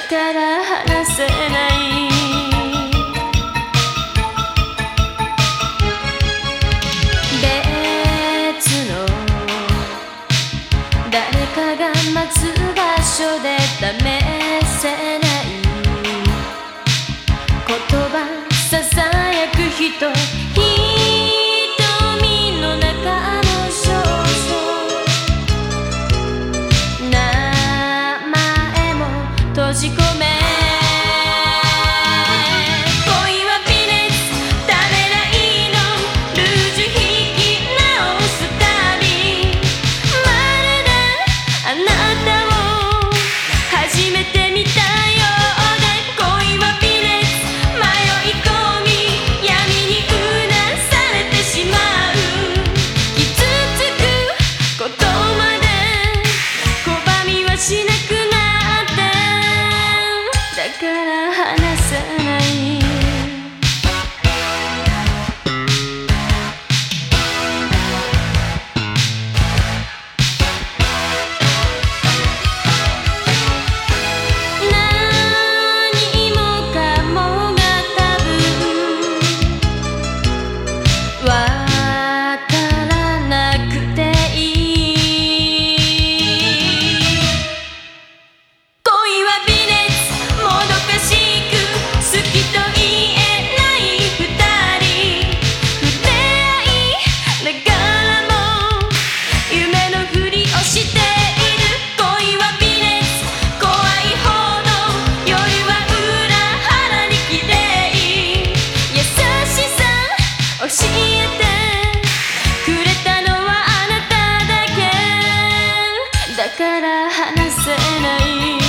から離せない。別の誰かが待つ場所で試せない。言葉ささやく人。閉じ込から離さないせない